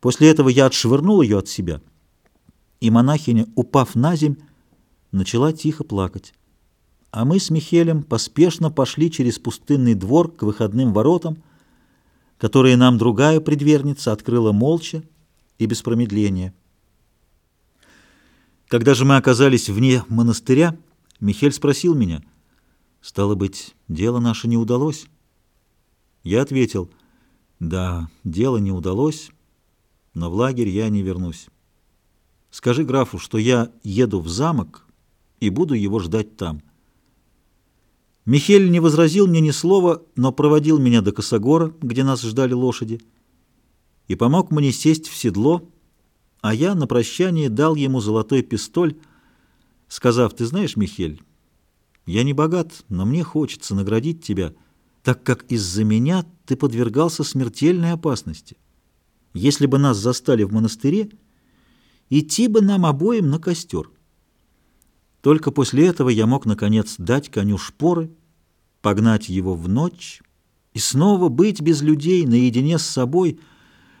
После этого я отшвырнул ее от себя, и монахиня, упав на земь, начала тихо плакать. А мы с Михелем поспешно пошли через пустынный двор к выходным воротам, которые нам другая предверница открыла молча и без промедления. Когда же мы оказались вне монастыря, Михель спросил меня, «Стало быть, дело наше не удалось?» Я ответил, «Да, дело не удалось, но в лагерь я не вернусь. Скажи графу, что я еду в замок и буду его ждать там». Михель не возразил мне ни слова, но проводил меня до Косогора, где нас ждали лошади, и помог мне сесть в седло, а я на прощание дал ему золотой пистоль, сказав, «Ты знаешь, Михель, я не богат, но мне хочется наградить тебя, так как из-за меня ты подвергался смертельной опасности. Если бы нас застали в монастыре, идти бы нам обоим на костер». Только после этого я мог, наконец, дать коню шпоры, погнать его в ночь и снова быть без людей наедине с собой,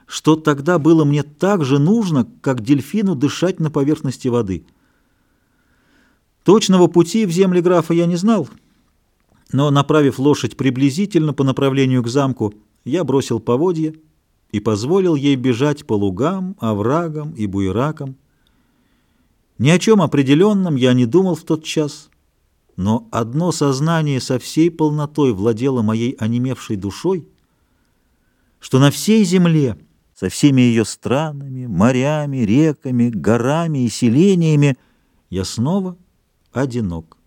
что тогда было мне так же нужно, как дельфину дышать на поверхности воды. Точного пути в земли графа я не знал, но, направив лошадь приблизительно по направлению к замку, я бросил поводья и позволил ей бежать по лугам, оврагам и буеракам. Ни о чем определенном я не думал в тот час, но одно сознание со всей полнотой владело моей онемевшей душой, что на всей земле, со всеми ее странами, морями, реками, горами и селениями, я снова одинок.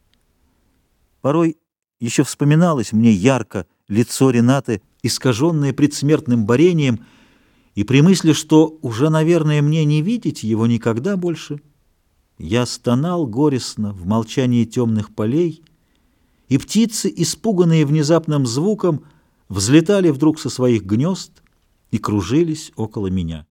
Порой еще вспоминалось мне ярко лицо Ренаты, искаженное предсмертным борением, и при мысли, что уже, наверное, мне не видеть его никогда больше — я стонал горестно в молчании темных полей, и птицы, испуганные внезапным звуком, взлетали вдруг со своих гнезд и кружились около меня.